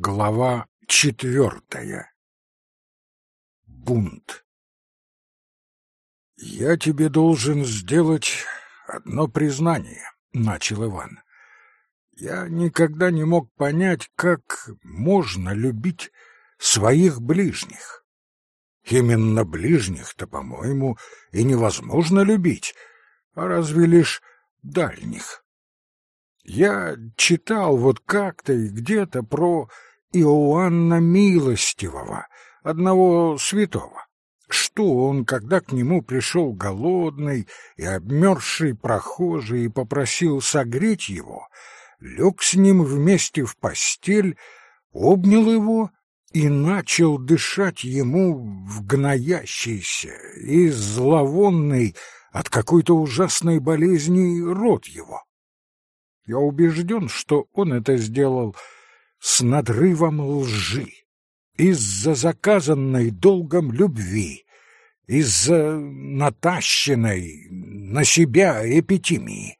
Глава четвертая. Бунт. «Я тебе должен сделать одно признание», — начал Иван. «Я никогда не мог понять, как можно любить своих ближних. Именно ближних-то, по-моему, и невозможно любить, а разве лишь дальних. Я читал вот как-то и где-то про Иоанна Милостивого, одного святого. Что он, когда к нему пришел голодный и обмерзший прохожий и попросил согреть его, лег с ним вместе в постель, обнял его и начал дышать ему в гноящийся и зловонный от какой-то ужасной болезни рот его. Я убежден, что он это сделал с надрывом лжи, из-за заказанной долгом любви, из-за натащенной на себя эпитимии.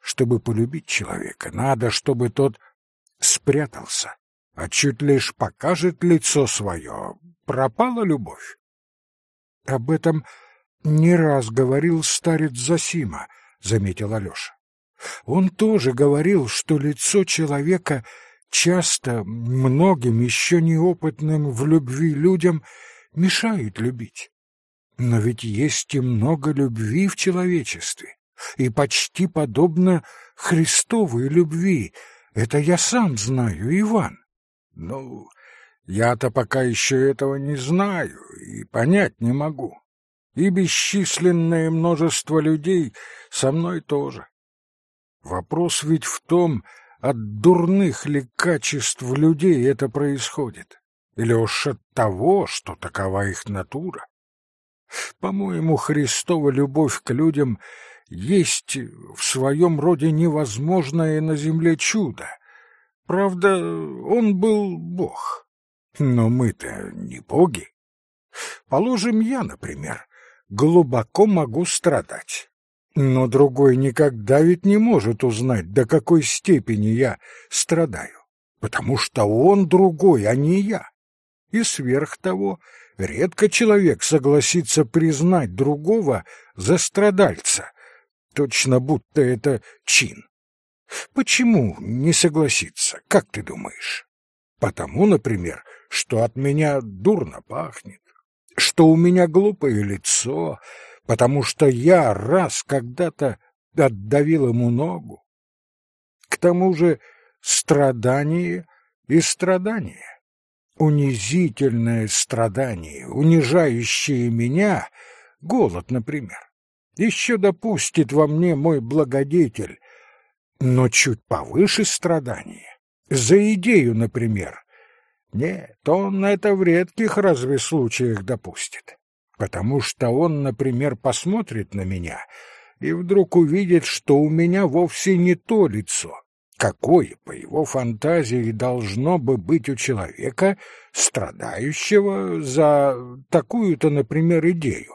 Чтобы полюбить человека, надо, чтобы тот спрятался, а чуть лишь покажет лицо свое, пропала любовь. Об этом не раз говорил старец Засима, — заметил Алеша. Он тоже говорил, что лицо человека часто многим еще неопытным в любви людям мешает любить. Но ведь есть и много любви в человечестве, и почти подобно Христовой любви. Это я сам знаю, Иван. Ну, я-то пока еще этого не знаю и понять не могу. И бесчисленное множество людей со мной тоже. Вопрос ведь в том, от дурных ли качеств людей это происходит, или уж от того, что такова их натура. По-моему, Христова любовь к людям есть в своем роде невозможное на земле чудо. Правда, он был Бог, но мы-то не боги. Положим, я, например, глубоко могу страдать. Но другой никогда ведь не может узнать, до какой степени я страдаю, потому что он другой, а не я. И сверх того, редко человек согласится признать другого за страдальца, точно будто это чин. Почему не согласиться, как ты думаешь? Потому, например, что от меня дурно пахнет, что у меня глупое лицо, потому что я раз когда-то отдавил ему ногу. К тому же страдание и страдание, унизительное страдание, унижающее меня, голод, например, еще допустит во мне мой благодетель, но чуть повыше страдания, за идею, например, нет, он это в редких разве случаях допустит потому что он, например, посмотрит на меня и вдруг увидит, что у меня вовсе не то лицо, какое, по его фантазии, должно бы быть у человека, страдающего за такую-то, например, идею.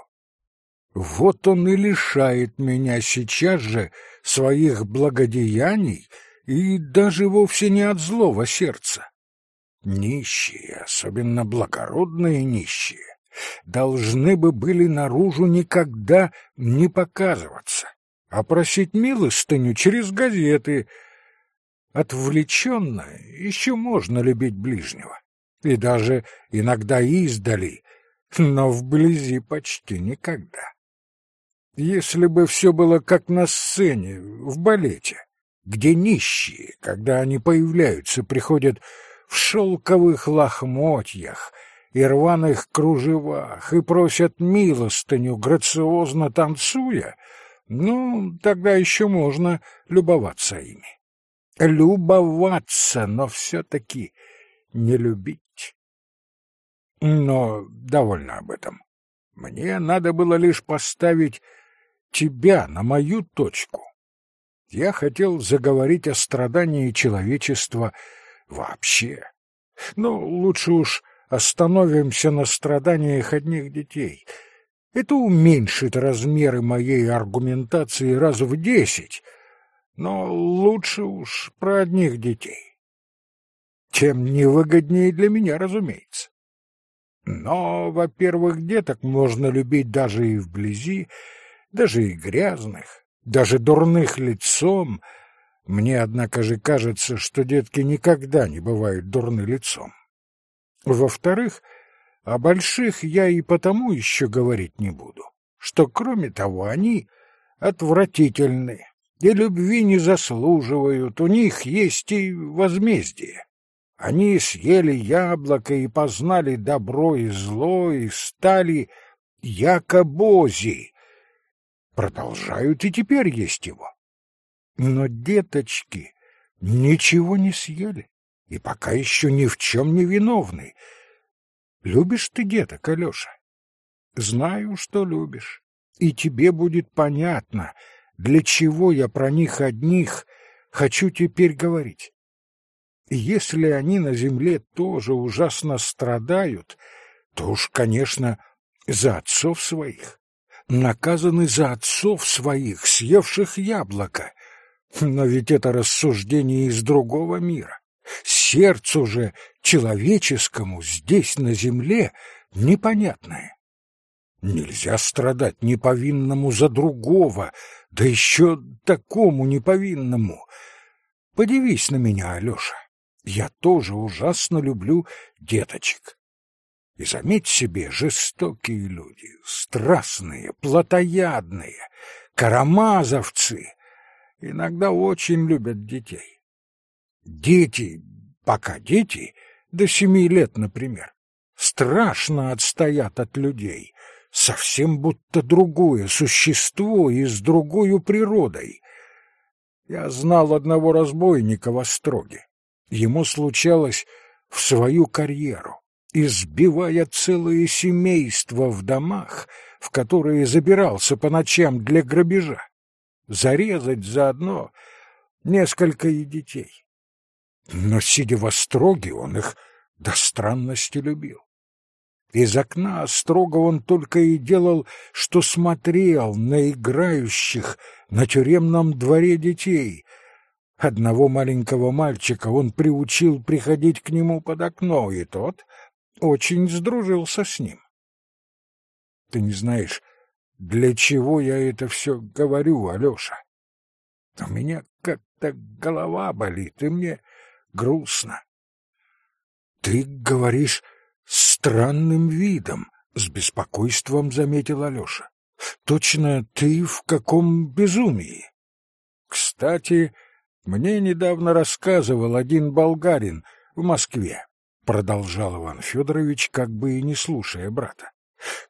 Вот он и лишает меня сейчас же своих благодеяний и даже вовсе не от злого сердца. Нищие, особенно благородные нищие, должны бы были наружу никогда не показываться, а просить милостыню через газеты. Отвлеченно еще можно любить ближнего, и даже иногда издали, но вблизи почти никогда. Если бы все было как на сцене, в балете, где нищие, когда они появляются, приходят в шелковых лохмотьях, и рваных кружевах и просят милостыню, грациозно танцуя, ну, тогда еще можно любоваться ими. Любоваться, но все-таки не любить. Но довольно об этом. Мне надо было лишь поставить тебя на мою точку. Я хотел заговорить о страдании человечества вообще. Но лучше уж остановимся на страданиях одних детей. Это уменьшит размеры моей аргументации раз в десять, но лучше уж про одних детей. тем невыгоднее для меня, разумеется. Но, во-первых, деток можно любить даже и вблизи, даже и грязных, даже дурных лицом. Мне, однако же, кажется, что детки никогда не бывают дурны лицом. Во-вторых, о больших я и потому еще говорить не буду, что, кроме того, они отвратительны и любви не заслуживают, у них есть и возмездие. Они съели яблоко и познали добро и зло, и стали якобози. Продолжают и теперь есть его. Но деточки ничего не съели и пока еще ни в чем не виновны. Любишь ты деток, Алеша? Знаю, что любишь, и тебе будет понятно, для чего я про них одних хочу теперь говорить. Если они на земле тоже ужасно страдают, то уж, конечно, за отцов своих. Наказаны за отцов своих, съевших яблоко. Но ведь это рассуждение из другого мира. Сердцу же человеческому здесь, на земле, непонятное. Нельзя страдать неповинному за другого, да еще такому неповинному. Подивись на меня, Алеша. Я тоже ужасно люблю деточек. И заметь себе, жестокие люди, страстные, плотоядные, карамазовцы, иногда очень любят детей. Дети, пока дети, до семи лет, например, страшно отстоят от людей, совсем будто другое существо и с другой природой. Я знал одного разбойника в Остроге. Ему случалось в свою карьеру, избивая целые семейства в домах, в которые забирался по ночам для грабежа, зарезать заодно несколько и детей. Но, сидя в остроге, он их до странности любил. Из окна острога он только и делал, что смотрел на играющих на тюремном дворе детей. Одного маленького мальчика он приучил приходить к нему под окно, и тот очень сдружился с ним. Ты не знаешь, для чего я это все говорю, Алеша? У меня как-то голова болит, и мне грустно. Ты говоришь странным видом, с беспокойством заметил Алёша. Точно ты в каком безумии? Кстати, мне недавно рассказывал один болгарин в Москве, продолжал Иван Федорович, как бы и не слушая брата.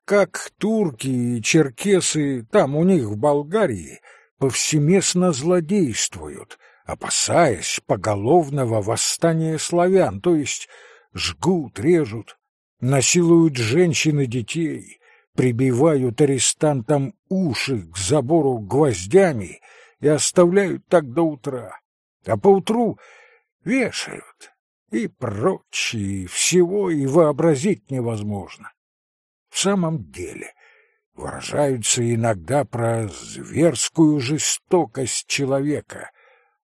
Как турки и черкесы там у них в Болгарии повсеместно злодействуют, опасаясь поголовного восстания славян, то есть жгут, режут, насилуют женщин и детей, прибивают арестантам уши к забору гвоздями и оставляют так до утра, а поутру вешают и прочее, всего и вообразить невозможно. В самом деле, выражаются иногда про зверскую жестокость человека —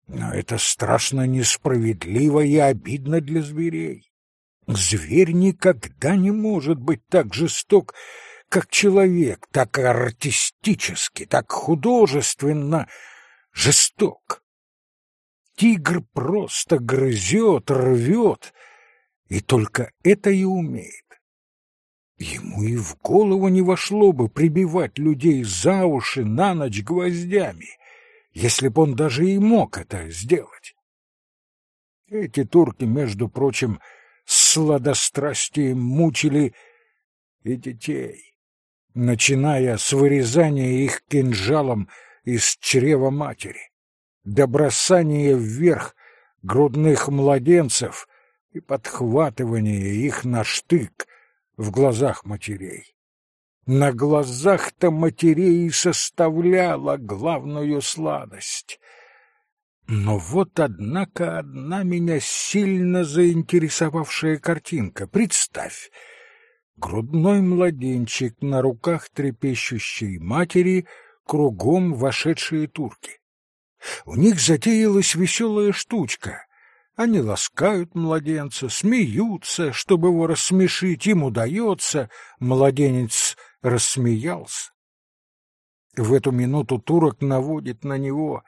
но это страшно несправедливо и обидно для зверей. Зверь никогда не может быть так жесток, как человек, так артистически, так художественно жесток. Тигр просто грызет, рвет, и только это и умеет. Ему и в голову не вошло бы прибивать людей за уши на ночь гвоздями если б он даже и мог это сделать. Эти турки, между прочим, с сладострастием мучили и детей, начиная с вырезания их кинжалом из чрева матери, до бросания вверх грудных младенцев и подхватывания их на штык в глазах матерей на глазах-то матерей составляла главную сладость. Но вот, однако, одна меня сильно заинтересовавшая картинка. Представь, грудной младенчик на руках трепещущей матери, кругом вошедшие турки. У них затеялась веселая штучка. Они ласкают младенца, смеются, чтобы его рассмешить, им удается. Младенец рассмеялся. В эту минуту турок наводит на него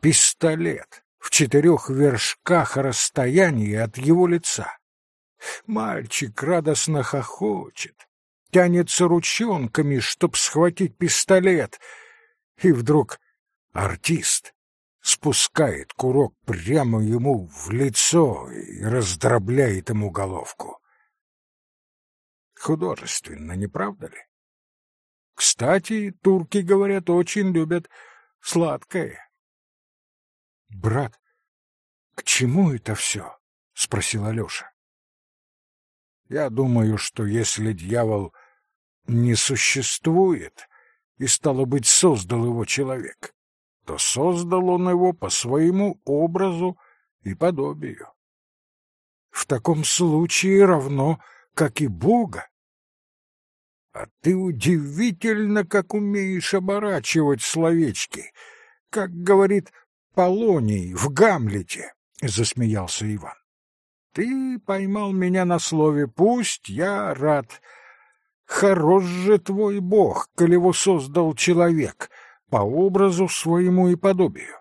пистолет в четырех вершках расстояния от его лица. Мальчик радостно хохочет, тянется ручонками, чтоб схватить пистолет, и вдруг артист спускает курок прямо ему в лицо и раздробляет ему головку. Художественно, не правда ли? Кстати, турки, говорят, очень любят сладкое. — Брат, к чему это все? — спросил Алеша. — Я думаю, что если дьявол не существует, и, стало быть, создал его человек, то создал он его по своему образу и подобию. В таком случае равно, как и Бога. А ты удивительно, как умеешь оборачивать словечки, как говорит Полоний в Гамлете, — засмеялся Иван. Ты поймал меня на слове «пусть», я рад. Хорош же твой бог, коли его создал человек, по образу своему и подобию.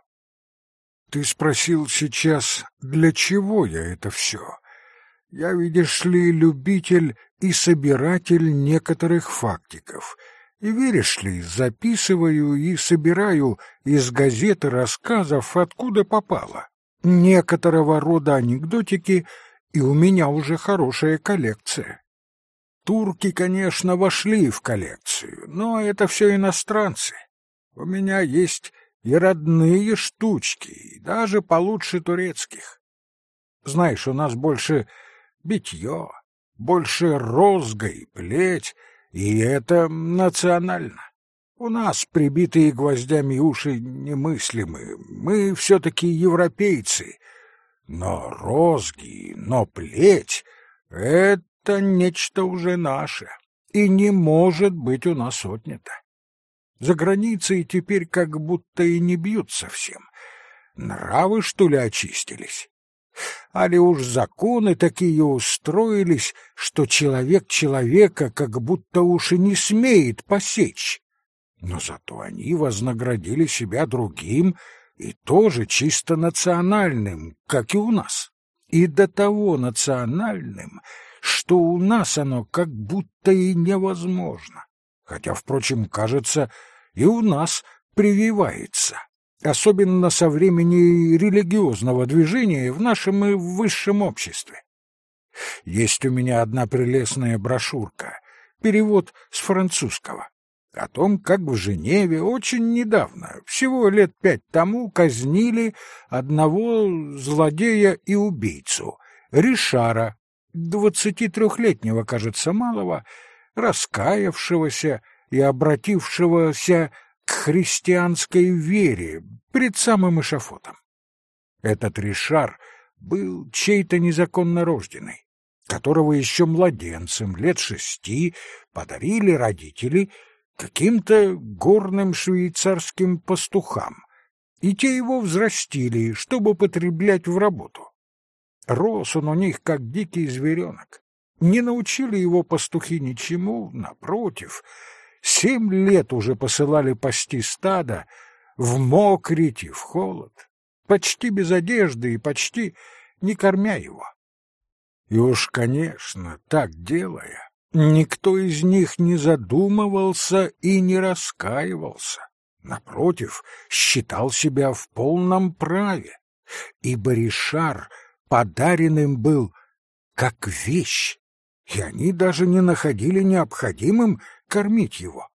Ты спросил сейчас, для чего я это все? Я, видишь ли, любитель и собиратель некоторых фактиков. И веришь ли, записываю и собираю из газеты рассказов, откуда попало. Некоторого рода анекдотики, и у меня уже хорошая коллекция. Турки, конечно, вошли в коллекцию, но это все иностранцы. У меня есть и родные штучки, и даже получше турецких. Знаешь, у нас больше битье, больше розга и плеть, и это национально. У нас прибитые гвоздями уши немыслимы, мы все-таки европейцы. Но розги, но плеть — это нечто уже наше и не может быть у нас отнято. За границей теперь как будто и не бьют совсем. Нравы, что ли, очистились? Али уж законы такие устроились, что человек человека как будто уж и не смеет посечь. Но зато они вознаградили себя другим и тоже чисто национальным, как и у нас. И до того национальным, что у нас оно как будто и невозможно. Хотя, впрочем, кажется, и у нас прививается, особенно со времени религиозного движения в нашем и высшем обществе. Есть у меня одна прелестная брошюрка, перевод с французского, о том, как в Женеве очень недавно, всего лет пять тому, казнили одного злодея и убийцу, Ришара, двадцати трехлетнего, кажется, малого, раскаявшегося и обратившегося к христианской вере пред самым эшафотом. Этот Ришар был чей-то незаконно рожденный, которого еще младенцем лет шести подарили родители каким-то горным швейцарским пастухам, и те его взрастили, чтобы потреблять в работу. Рос он у них, как дикий зверенок. Не научили его пастухи ничему, напротив. Семь лет уже посылали пасти стада в мокрить и в холод, почти без одежды и почти не кормя его. И уж, конечно, так делая, никто из них не задумывался и не раскаивался. Напротив, считал себя в полном праве, ибо Ришар — подаренным был как вещь, и они даже не находили необходимым кормить его.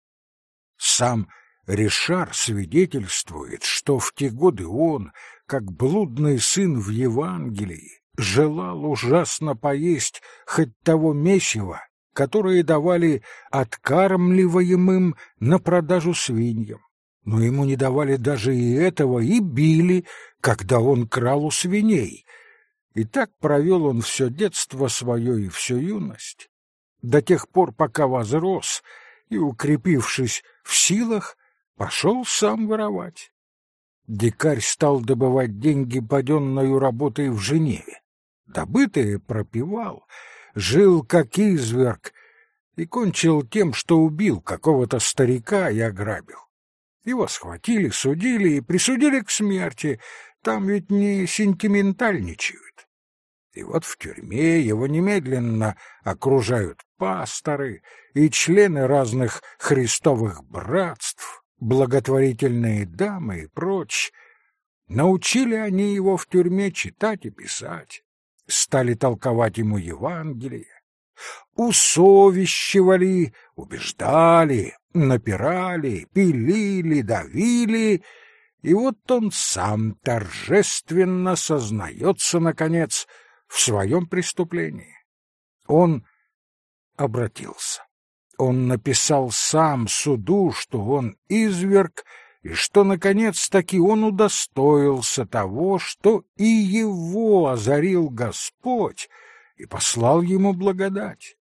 Сам Ришар свидетельствует, что в те годы он, как блудный сын в Евангелии, желал ужасно поесть хоть того месива, которое давали откармливаемым на продажу свиньям. Но ему не давали даже и этого, и били, когда он крал у свиней, и так провел он все детство свое и всю юность, до тех пор, пока возрос и, укрепившись в силах, пошел сам воровать. Дикарь стал добывать деньги паденною работой в Женеве. Добытые пропивал, жил как изверг и кончил тем, что убил какого-то старика и ограбил. Его схватили, судили и присудили к смерти, там ведь не сентиментальничают. И вот в тюрьме его немедленно окружают пасторы и члены разных христовых братств, благотворительные дамы и прочь. Научили они его в тюрьме читать и писать, стали толковать ему Евангелие, усовещивали, убеждали, напирали, пилили, давили, и вот он сам торжественно сознается, наконец, в своем преступлении. Он обратился. Он написал сам суду, что он изверг, и что, наконец-таки, он удостоился того, что и его озарил Господь и послал ему благодать.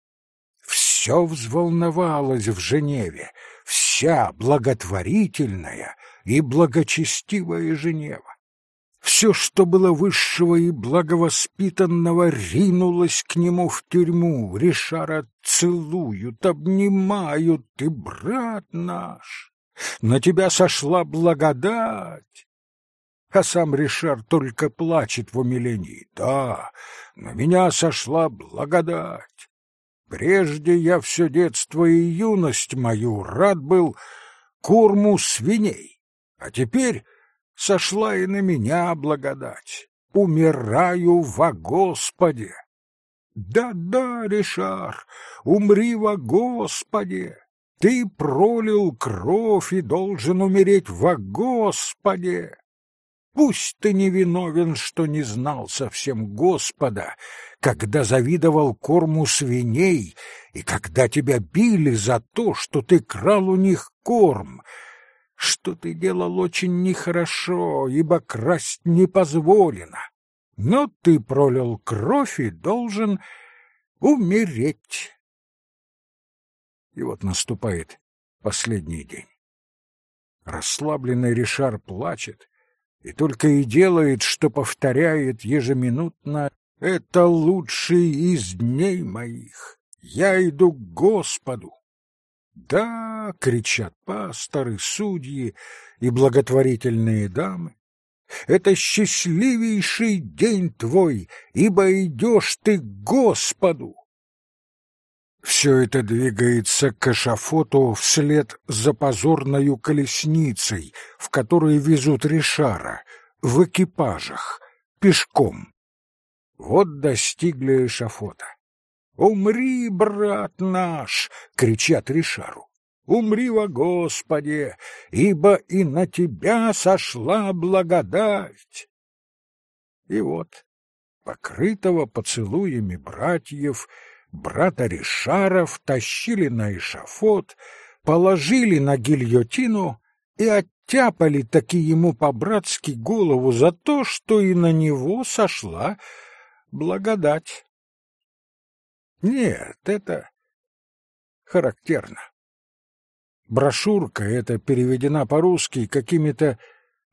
Все взволновалось в Женеве, вся благотворительная и благочестивая Женева. Все, что было высшего и благовоспитанного, ринулось к нему в тюрьму. Ришара целуют, обнимают, ты, брат наш, на тебя сошла благодать. А сам Ришар только плачет в умилении. Да, на меня сошла благодать. Прежде я все детство и юность мою рад был корму свиней, а теперь сошла и на меня благодать. Умираю во Господе. Да-да, Ришар, умри во Господе. Ты пролил кровь и должен умереть во Господе. Пусть ты не виновен, что не знал совсем Господа, когда завидовал корму свиней и когда тебя били за то, что ты крал у них корм, что ты делал очень нехорошо, ибо красть не позволено. Но ты пролил кровь и должен умереть. И вот наступает последний день. Расслабленный Ришар плачет и только и делает, что повторяет ежеминутно «Это лучший из дней моих. Я иду к Господу». Да, кричат пасторы, судьи и благотворительные дамы. Это счастливейший день твой, ибо идешь ты к Господу. Все это двигается к эшафоту вслед за позорною колесницей, в которой везут Ришара, в экипажах, пешком. Вот достигли эшафота. «Умри, брат наш!» — кричат Ришару. «Умри во Господе, ибо и на тебя сошла благодать!» И вот, покрытого поцелуями братьев, брата Ришара втащили на эшафот, положили на гильотину и оттяпали таки ему по-братски голову за то, что и на него сошла благодать. Нет, это характерно. Брошюрка эта переведена по-русски какими-то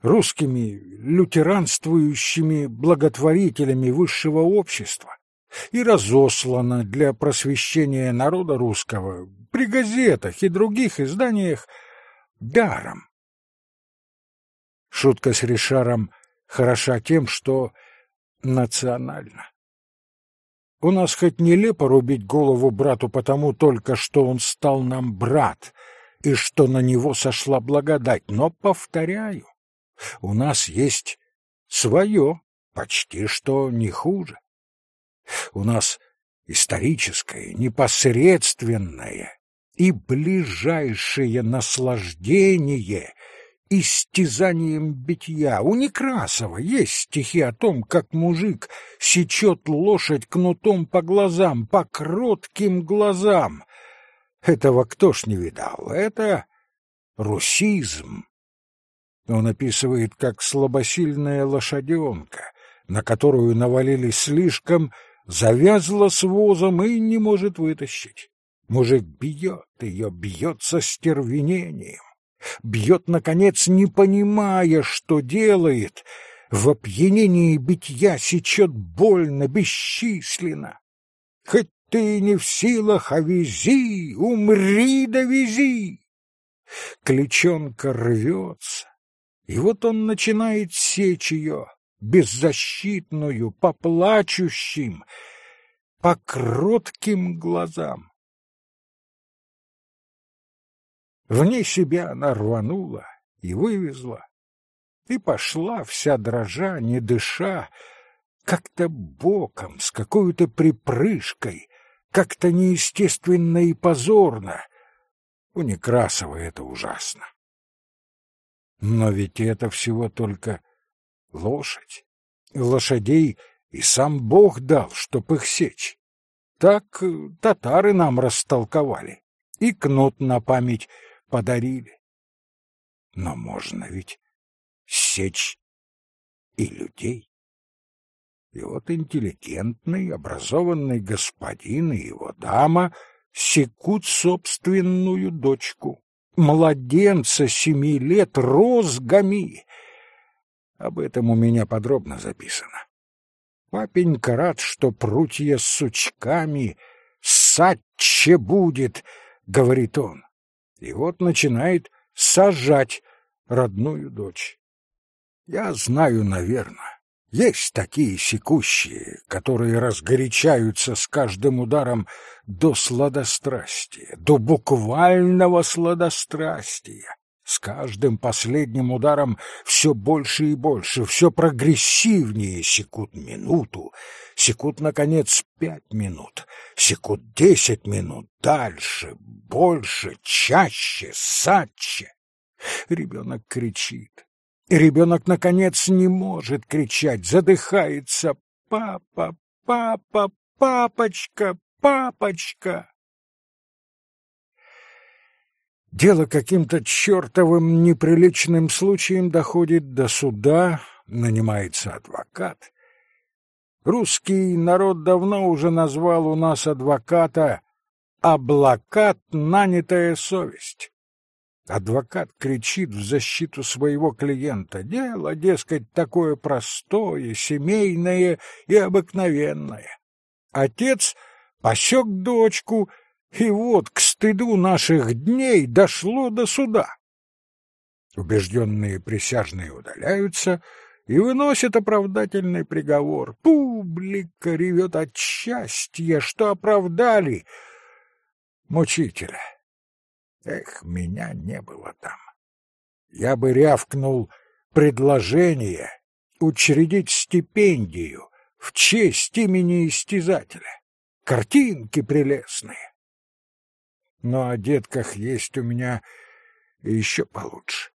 русскими лютеранствующими благотворителями высшего общества и разослана для просвещения народа русского при газетах и других изданиях даром. Шутка с Ришаром хороша тем, что национальна. У нас хоть нелепо рубить голову брату потому только, что он стал нам брат, и что на него сошла благодать, но, повторяю, у нас есть свое, почти что не хуже. У нас историческое, непосредственное и ближайшее наслаждение истязанием битья. У Некрасова есть стихи о том, как мужик сечет лошадь кнутом по глазам, по кротким глазам. Этого кто ж не видал? Это русизм. Он описывает, как слабосильная лошаденка, на которую навалились слишком, завязла с возом и не может вытащить. Мужик бьет ее, бьет со стервенением Бьет, наконец, не понимая, что делает. В опьянении битья сечет больно, бесчисленно. Хоть ты не в силах, а вези, умри да вези. Кличонка рвется, и вот он начинает сечь ее, беззащитную, по плачущим, по кротким глазам. Вне себя она рванула и вывезла, и пошла вся дрожа, не дыша, как-то боком, с какой-то припрыжкой, как-то неестественно и позорно. У Некрасова это ужасно. Но ведь это всего только лошадь. Лошадей и сам Бог дал, чтоб их сечь. Так э, татары нам растолковали и кнут на память подарили. Но можно ведь сечь и людей. И вот интеллигентный, образованный господин и его дама секут собственную дочку, младенца семи лет розгами. Об этом у меня подробно записано. Папенька рад, что прутья с сучками садче будет, — говорит он. И вот начинает сажать родную дочь. Я знаю, наверное, есть такие секущие, которые разгорячаются с каждым ударом до сладострастия, до буквального сладострастия. С каждым последним ударом все больше и больше, все прогрессивнее секут минуту, секут, наконец, пять минут, секут десять минут, дальше, больше, чаще, садче. Ребенок кричит, Ребенок, наконец, не может кричать, задыхается. «Папа! Папа! Папочка! Папочка!» Дело каким-то чертовым неприличным случаем доходит до суда, нанимается адвокат. Русский народ давно уже назвал у нас адвоката «облакат, нанятая совесть». Адвокат кричит в защиту своего клиента. Дело, дескать, такое простое, семейное и обыкновенное. Отец посек дочку, и вот к стыду наших дней дошло до суда. Убежденные присяжные удаляются и выносят оправдательный приговор. Публика ревет от счастья, что оправдали мучителя. Эх, меня не было там. Я бы рявкнул предложение учредить стипендию в честь имени истязателя. Картинки прелестные. Но о детках есть у меня еще получше.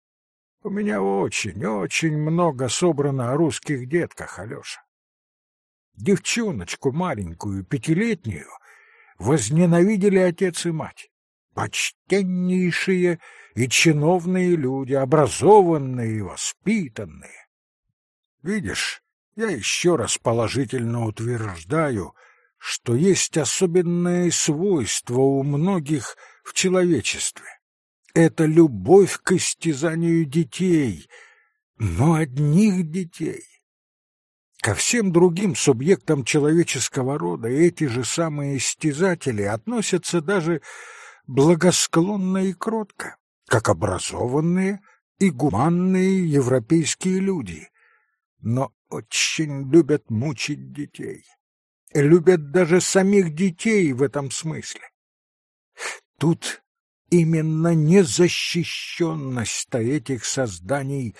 У меня очень-очень много собрано о русских детках, Алеша. Девчоночку маленькую, пятилетнюю, возненавидели отец и мать почтеннейшие и чиновные люди, образованные и воспитанные. Видишь, я еще раз положительно утверждаю, что есть особенное свойство у многих в человечестве. Это любовь к истязанию детей, но одних детей. Ко всем другим субъектам человеческого рода эти же самые истязатели относятся даже благосклонно и кротко, как образованные и гуманные европейские люди, но очень любят мучить детей. Любят даже самих детей в этом смысле. Тут именно незащищенность этих созданий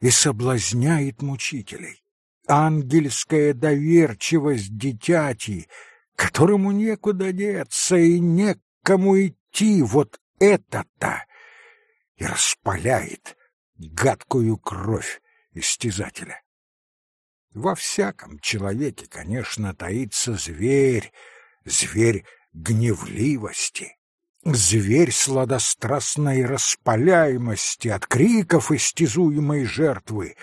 и соблазняет мучителей. Ангельская доверчивость дитяти, которому некуда деться и некому идти, вот это-то и распаляет гадкую кровь истязателя. Во всяком человеке, конечно, таится зверь, зверь гневливости, зверь сладострастной распаляемости от криков истязуемой жертвы,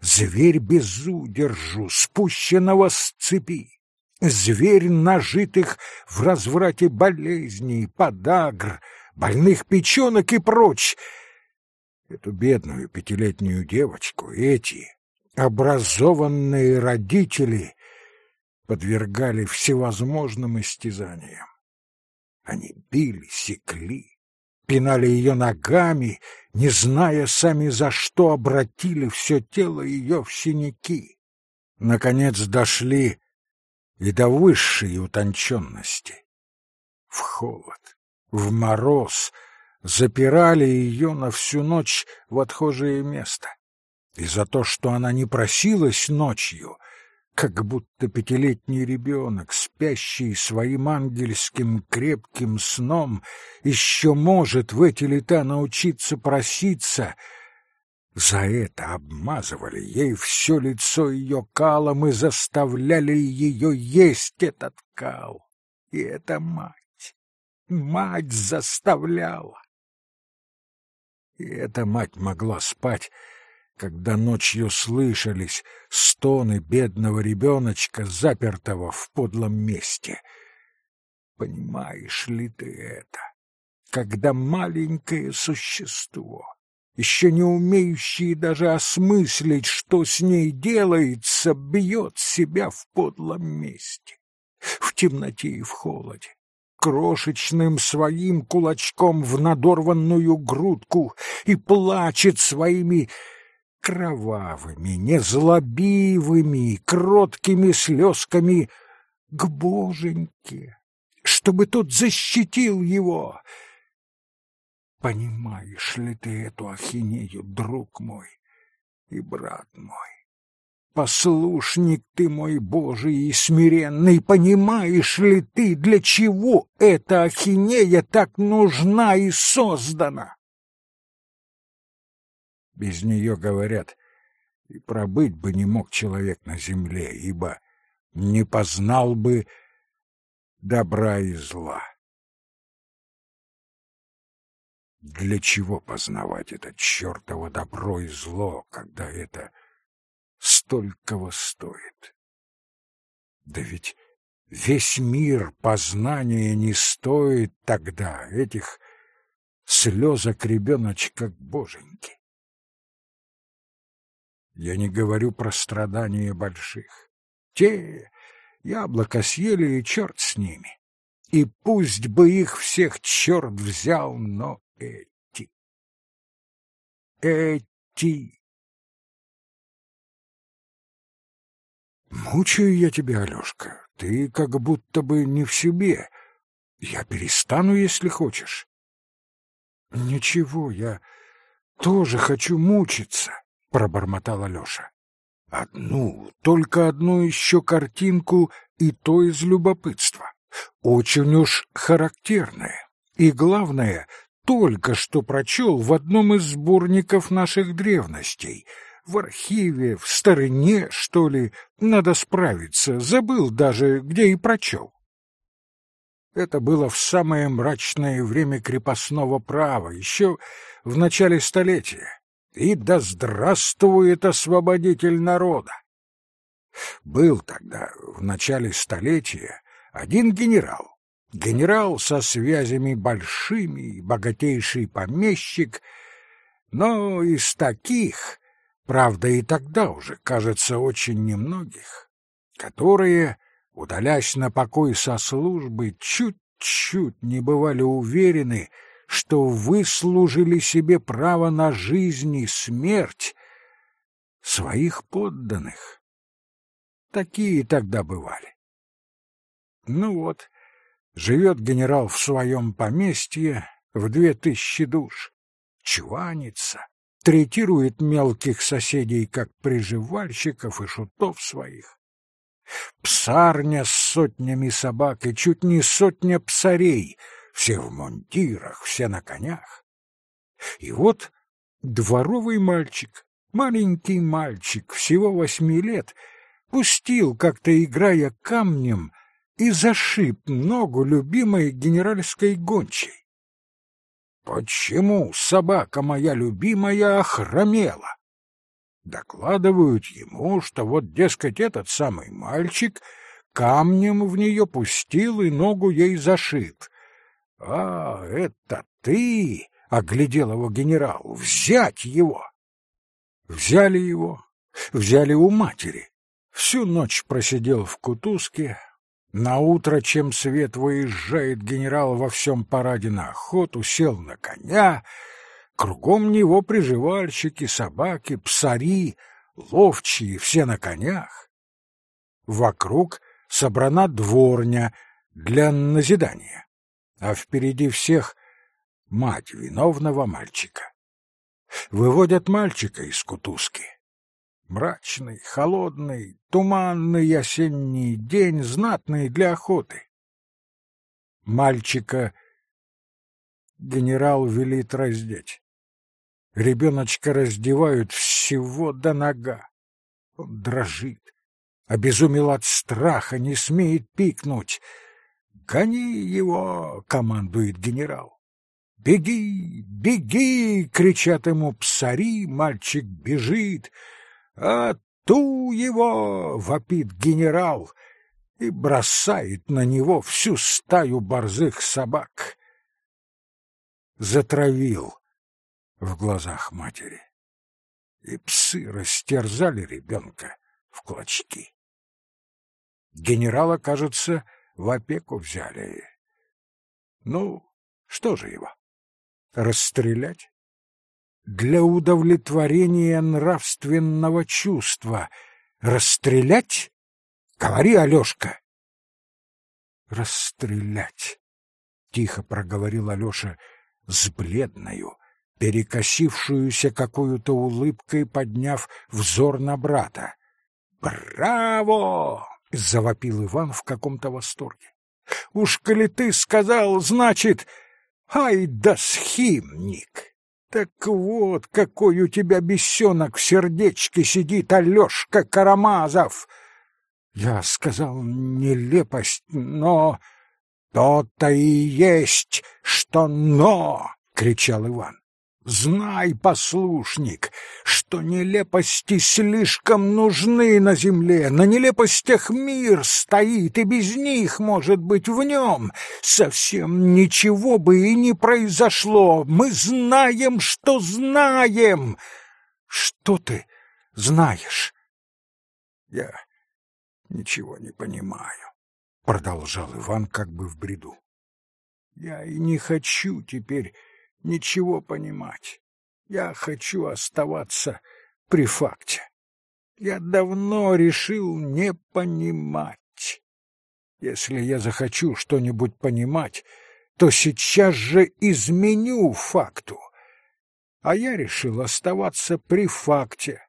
зверь безудержу, спущенного с цепи зверь нажитых в разврате болезней, подагр, больных печенок и прочь. Эту бедную пятилетнюю девочку эти образованные родители подвергали всевозможным истязаниям. Они били, секли, пинали ее ногами, не зная сами за что обратили все тело ее в синяки. Наконец дошли и до высшей утонченности. В холод, в мороз запирали ее на всю ночь в отхожее место. И за то, что она не просилась ночью, как будто пятилетний ребенок, спящий своим ангельским крепким сном, еще может в эти лета научиться проситься. За это обмазывали ей все лицо ее калом и заставляли ее есть этот кал. И это мать, мать заставляла. И эта мать могла спать, когда ночью слышались стоны бедного ребеночка, запертого в подлом месте. Понимаешь ли ты это? Когда маленькое существо, еще не умеющее даже осмыслить, что с ней делается, бьет себя в подлом месте, в темноте и в холоде, крошечным своим кулачком в надорванную грудку и плачет своими кровавыми, незлобивыми, кроткими слезками к Боженьке, чтобы тот защитил его. Понимаешь ли ты эту ахинею, друг мой и брат мой? Послушник ты мой Божий и смиренный, понимаешь ли ты, для чего эта ахинея так нужна и создана? Без нее, говорят, и пробыть бы не мог человек на земле, ибо не познал бы добра и зла. Для чего познавать это чертово добро и зло, когда это столького стоит? Да ведь весь мир познания не стоит тогда этих слезок ребеночка к боженьке. Я не говорю про страдания больших. Те яблоко съели, и черт с ними. И пусть бы их всех черт взял, но эти... Эти... Мучаю я тебя, Алешка. Ты как будто бы не в себе. Я перестану, если хочешь. Ничего, я тоже хочу мучиться. — пробормотал Алеша. «Одну, только одну еще картинку, и то из любопытства. Очень уж характерная. И главное, только что прочел в одном из сборников наших древностей. В архиве, в старине, что ли, надо справиться, забыл даже, где и прочел. Это было в самое мрачное время крепостного права, еще в начале столетия и да здравствует освободитель народа! Был тогда, в начале столетия, один генерал, генерал со связями большими, богатейший помещик, но из таких, правда, и тогда уже, кажется, очень немногих, которые, удалясь на покой со службы, чуть-чуть не бывали уверены, что выслужили себе право на жизнь и смерть своих подданных. Такие тогда бывали. Ну вот, живет генерал в своем поместье в две тысячи душ, чванится, третирует мелких соседей как приживальщиков и шутов своих. Псарня с сотнями собак и чуть не сотня псарей — все в мундирах, все на конях. И вот дворовый мальчик, маленький мальчик, всего восьми лет, пустил, как-то играя камнем, и зашиб ногу любимой генеральской гончей. Почему собака моя любимая охромела? Докладывают ему, что вот, дескать, этот самый мальчик камнем в нее пустил и ногу ей зашиб. «А, это ты!» — оглядел его генерал. «Взять его!» Взяли его, взяли у матери. Всю ночь просидел в кутузке. На утро, чем свет выезжает генерал во всем параде на охоту, сел на коня. Кругом него приживальщики, собаки, псари, ловчие, все на конях. Вокруг собрана дворня для назидания, а впереди всех мать виновного мальчика. Выводят мальчика из кутузки. Мрачный, холодный, туманный осенний день, знатный для охоты. Мальчика генерал велит раздеть. Ребеночка раздевают всего до нога. Он дрожит, обезумел от страха, не смеет пикнуть. «Гони его!» — командует генерал. «Беги! Беги!» — кричат ему псари, мальчик бежит. «А ту его!» — вопит генерал и бросает на него всю стаю борзых собак. Затравил в глазах матери, и псы растерзали ребенка в клочки. Генерала, кажется, в опеку взяли. Ну, что же его? Расстрелять? Для удовлетворения нравственного чувства. Расстрелять? Говори, Алёшка. Расстрелять, тихо проговорил Алёша с бледною, перекосившуюся какую-то улыбкой, подняв взор на брата. «Браво!» — завопил Иван в каком-то восторге. «Уж коли ты сказал, значит, Ай да схимник! Так вот, какой у тебя бесенок в сердечке сидит Алешка Карамазов! Я сказал нелепость, но... То-то и есть, что «но!» — кричал Иван. Знай, послушник, что нелепости слишком нужны на земле, на нелепостях мир стоит, и без них, может быть, в нем совсем ничего бы и не произошло. Мы знаем, что знаем. Что ты знаешь? Я ничего не понимаю, продолжал Иван как бы в бреду. Я и не хочу теперь ничего понимать. Я хочу оставаться при факте. Я давно решил не понимать. Если я захочу что-нибудь понимать, то сейчас же изменю факту. А я решил оставаться при факте.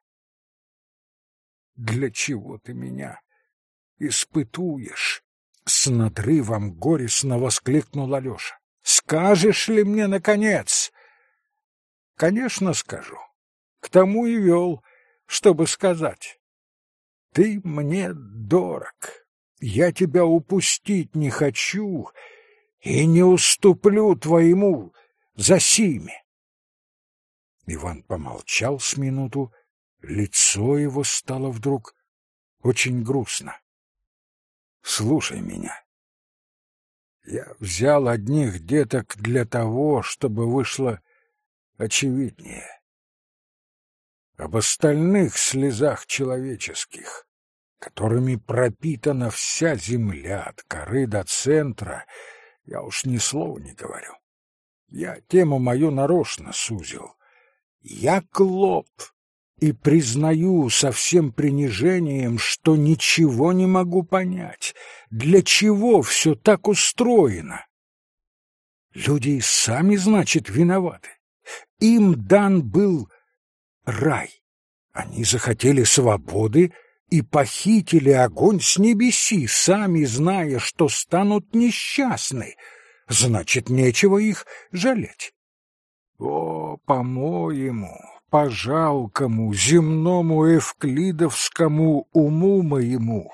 Для чего ты меня испытуешь? С надрывом горестно воскликнул Алёша. Скажешь ли мне, наконец? Конечно, скажу. К тому и вел, чтобы сказать. Ты мне дорог. Я тебя упустить не хочу и не уступлю твоему за сими. Иван помолчал с минуту, лицо его стало вдруг очень грустно. Слушай меня. Я взял одних деток для того, чтобы вышло очевиднее. Об остальных слезах человеческих, которыми пропитана вся земля от коры до центра, я уж ни слова не говорю. Я тему мою нарочно сузил. Я клоп, и признаю со всем принижением, что ничего не могу понять, для чего все так устроено. Люди сами, значит, виноваты. Им дан был рай. Они захотели свободы и похитили огонь с небеси, сами зная, что станут несчастны. Значит, нечего их жалеть. О, по-моему, по жалкому земному эвклидовскому уму моему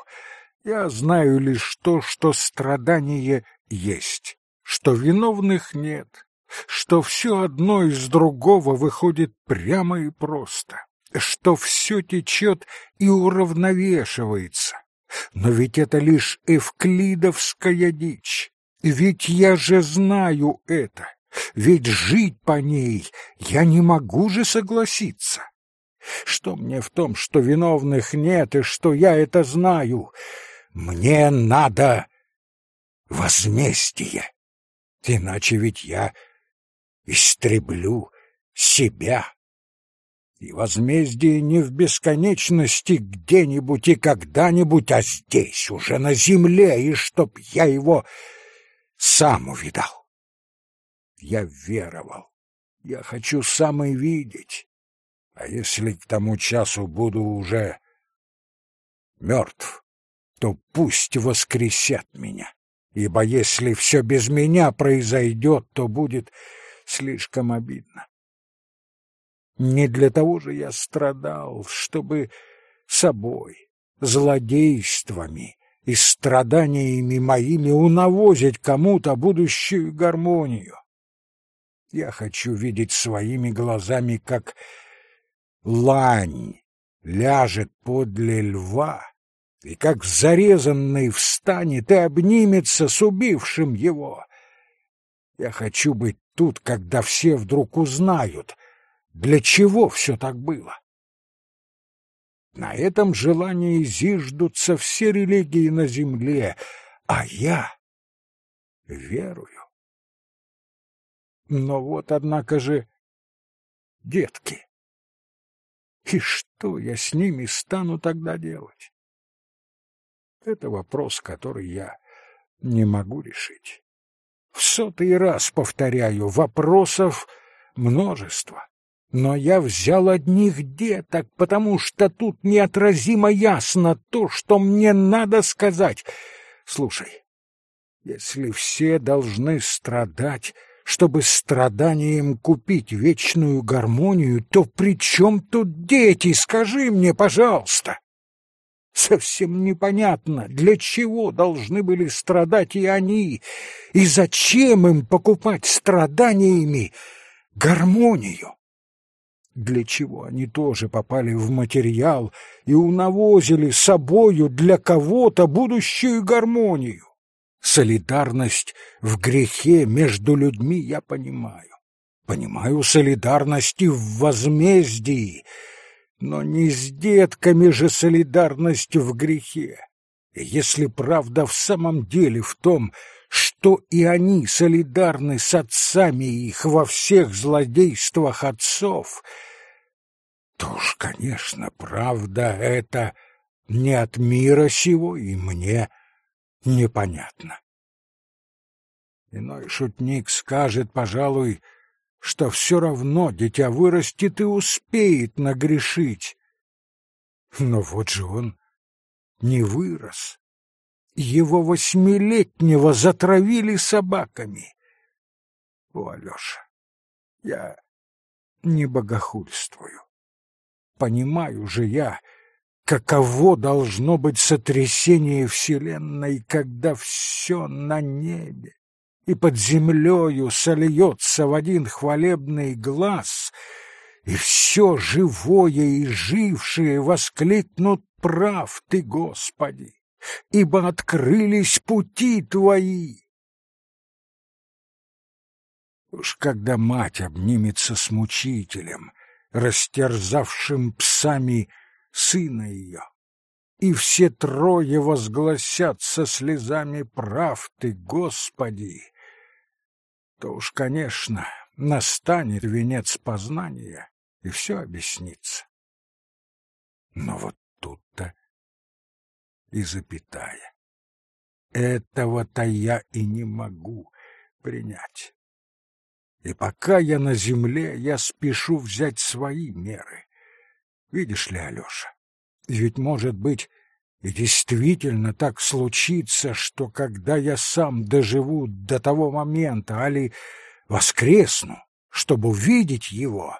я знаю лишь то, что страдание есть, что виновных нет, что все одно из другого выходит прямо и просто, что все течет и уравновешивается. Но ведь это лишь эвклидовская дичь, ведь я же знаю это. Ведь жить по ней я не могу же согласиться. Что мне в том, что виновных нет и что я это знаю? Мне надо возмездие. Иначе ведь я истреблю себя. И возмездие не в бесконечности где-нибудь и когда-нибудь, а здесь, уже на земле, и чтоб я его сам увидал. Я веровал. Я хочу сам и видеть. А если к тому часу буду уже мертв, то пусть воскресят меня. Ибо если все без меня произойдет, то будет слишком обидно. Не для того же я страдал, чтобы собой, злодействами и страданиями моими унавозить кому-то будущую гармонию. Я хочу видеть своими глазами, как лань ляжет подле льва, и как зарезанный встанет и обнимется с убившим его. Я хочу быть тут, когда все вдруг узнают, для чего все так было? На этом желании зиждутся все религии на земле, а я верую. Но вот, однако же, детки. И что я с ними стану тогда делать? Это вопрос, который я не могу решить. В сотый раз повторяю, вопросов множество. Но я взял одних деток, потому что тут неотразимо ясно то, что мне надо сказать. Слушай, если все должны страдать, чтобы страданием купить вечную гармонию, то при чем тут дети, скажи мне, пожалуйста? Совсем непонятно, для чего должны были страдать и они, и зачем им покупать страданиями гармонию для чего они тоже попали в материал и унавозили собою для кого-то будущую гармонию. Солидарность в грехе между людьми я понимаю. Понимаю солидарность и в возмездии, но не с детками же солидарность в грехе. И если правда в самом деле в том, что и они солидарны с отцами их во всех злодействах отцов — то уж, конечно, правда это не от мира сего, и мне непонятно. Иной шутник скажет, пожалуй, что все равно дитя вырастет и успеет нагрешить. Но вот же он не вырос. Его восьмилетнего затравили собаками. О, Алеша, я не богохульствую. Понимаю же я, каково должно быть сотрясение Вселенной, когда все на небе и под землею сольется в один хвалебный глаз, и все живое и жившее воскликнут «Прав ты, Господи!» ибо открылись пути твои. Уж когда мать обнимется с мучителем, растерзавшим псами сына ее. И все трое возгласят со слезами «Прав ты, Господи!» То уж, конечно, настанет венец познания, и все объяснится. Но вот тут-то и запятая. Этого-то я и не могу принять. И пока я на земле, я спешу взять свои меры. Видишь ли, Алёша, ведь, может быть, и действительно так случится, что когда я сам доживу до того момента, али воскресну, чтобы увидеть его,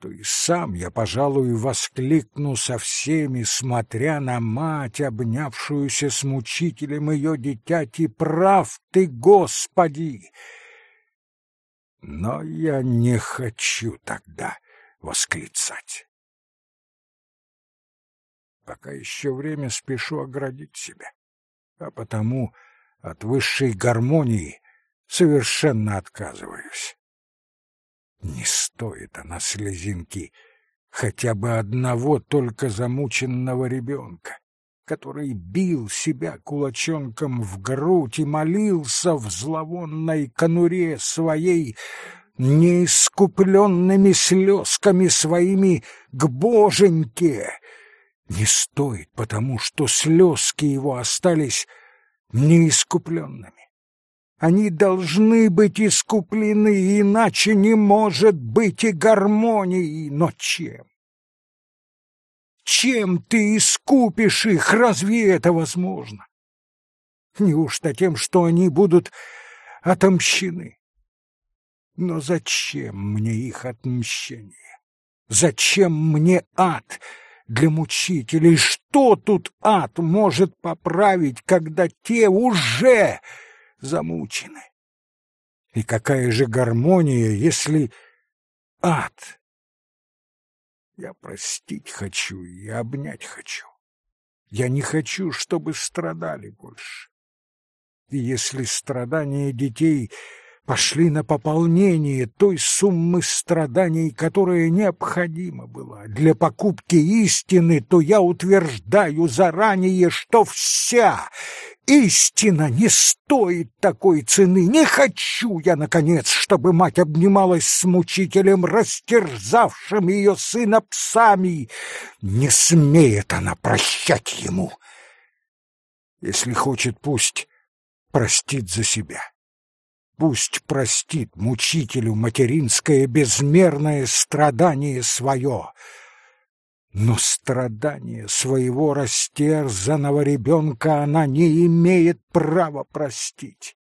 то и сам я, пожалуй, воскликну со всеми, смотря на мать, обнявшуюся с мучителем ее дитяти, «Прав ты, Господи!» Но я не хочу тогда восклицать. Пока еще время спешу оградить себя, а потому от высшей гармонии совершенно отказываюсь. Не стоит она слезинки хотя бы одного только замученного ребенка, который бил себя кулачонком в грудь и молился в зловонной конуре своей неискупленными слезками своими к Боженьке. Не стоит, потому что слезки его остались неискупленными. Они должны быть искуплены, иначе не может быть и гармонии. Но чем? Чем ты искупишь их? Разве это возможно? Неужто тем, что они будут отомщены? Но зачем мне их отмщение? Зачем мне ад для мучителей? Что тут ад может поправить, когда те уже замучены? И какая же гармония, если ад? Я простить хочу и обнять хочу. Я не хочу, чтобы страдали больше. И если страдания детей пошли на пополнение той суммы страданий, которая необходима была для покупки истины, то я утверждаю заранее, что вся истина не стоит такой цены. Не хочу я, наконец, чтобы мать обнималась с мучителем, растерзавшим ее сына псами. Не смеет она прощать ему. Если хочет, пусть простит за себя. Пусть простит мучителю материнское безмерное страдание свое. Но страдание своего растерзанного ребенка она не имеет права простить.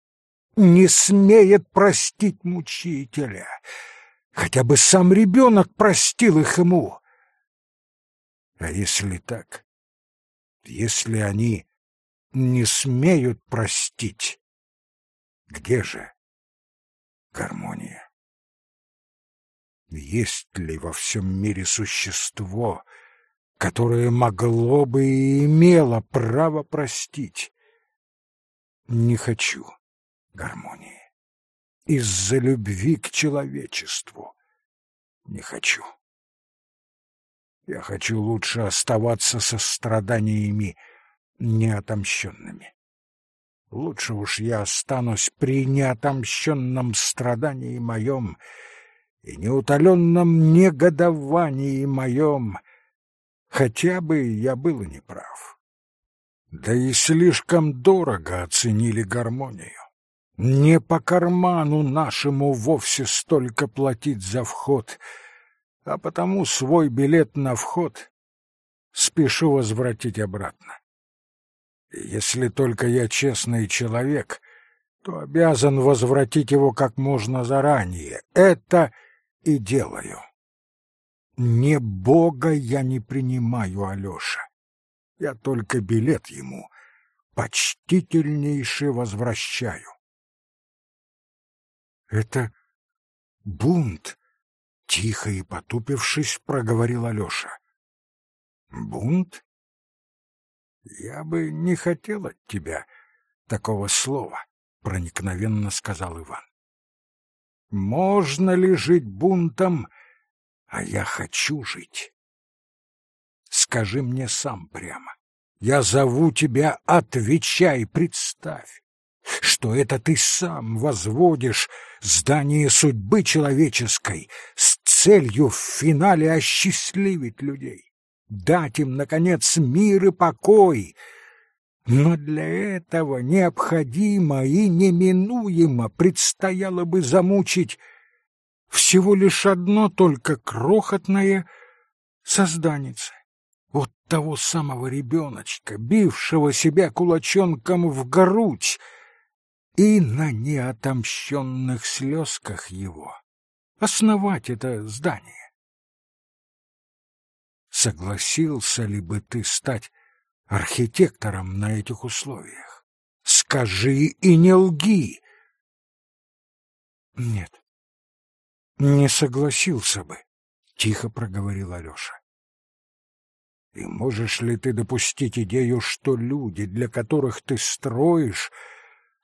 Не смеет простить мучителя. Хотя бы сам ребенок простил их ему. А если так, если они не смеют простить, где же гармония. Есть ли во всем мире существо, которое могло бы и имело право простить? Не хочу гармонии. Из-за любви к человечеству не хочу. Я хочу лучше оставаться со страданиями неотомщенными. Лучше уж я останусь при неотомщенном страдании моем и неутоленном негодовании моем, хотя бы я был и неправ. Да и слишком дорого оценили гармонию. Не по карману нашему вовсе столько платить за вход, а потому свой билет на вход спешу возвратить обратно. Если только я честный человек, то обязан возвратить его как можно заранее. Это и делаю. Не Бога я не принимаю, Алёша. Я только билет ему почтительнейше возвращаю. Это бунт, тихо и потупившись, проговорил Алёша. Бунт? Я бы не хотел от тебя такого слова, проникновенно сказал Иван. Можно ли жить бунтом, а я хочу жить? Скажи мне сам прямо. Я зову тебя, отвечай, представь, что это ты сам возводишь здание судьбы человеческой с целью в финале осчастливить людей дать им, наконец, мир и покой. Но для этого необходимо и неминуемо предстояло бы замучить всего лишь одно только крохотное созданице. Вот того самого ребеночка, бившего себя кулачонком в грудь, и на неотомщенных слезках его основать это здание согласился ли бы ты стать архитектором на этих условиях? Скажи и не лги. Нет, не согласился бы, тихо проговорил Алёша. И можешь ли ты допустить идею, что люди, для которых ты строишь,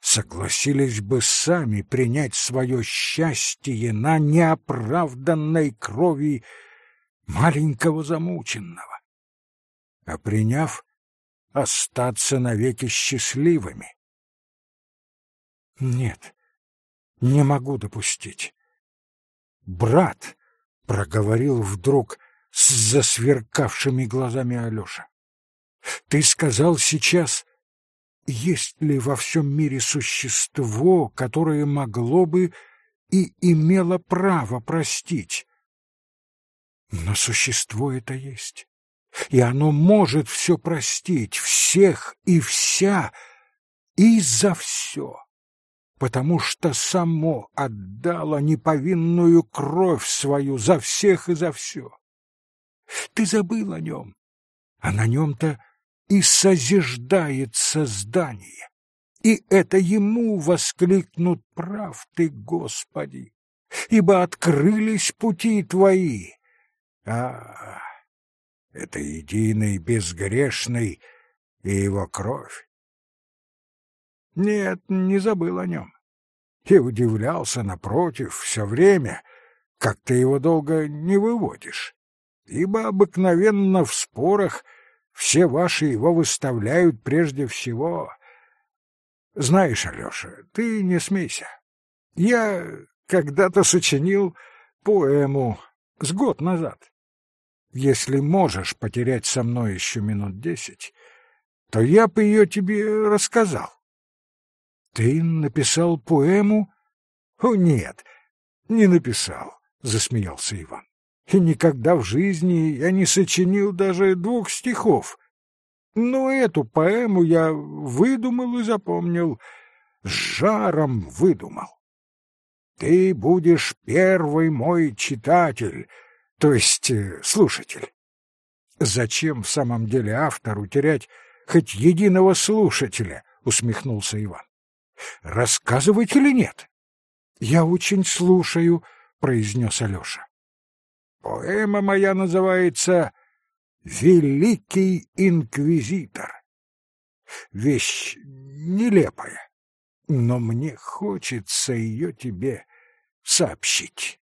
согласились бы сами принять свое счастье на неоправданной крови маленького замученного, а приняв, остаться навеки счастливыми. Нет, не могу допустить. Брат, — проговорил вдруг с засверкавшими глазами Алёша, — ты сказал сейчас, есть ли во всем мире существо, которое могло бы и имело право простить? Но существо это есть, и оно может все простить, всех и вся, и за все, потому что само отдало неповинную кровь свою за всех и за все. Ты забыл о нем, а на нем-то и созиждается здание. И это ему воскликнут прав ты, Господи, ибо открылись пути твои. А, это единый безгрешный и его кровь. Нет, не забыл о нем. И удивлялся, напротив, все время, как ты его долго не выводишь. Ибо обыкновенно в спорах — все ваши его выставляют прежде всего. Знаешь, Алёша, ты не смейся. Я когда-то сочинил поэму с год назад. Если можешь потерять со мной еще минут десять, то я бы ее тебе рассказал. Ты написал поэму? О, нет, не написал, засмеялся Иван и никогда в жизни я не сочинил даже двух стихов. Но эту поэму я выдумал и запомнил, с жаром выдумал. Ты будешь первый мой читатель, то есть э, слушатель. Зачем в самом деле автору терять хоть единого слушателя, усмехнулся Иван. Рассказывать или нет? Я очень слушаю, произнес Алёша. Поэма моя называется «Великий инквизитор». Вещь нелепая, но мне хочется ее тебе сообщить.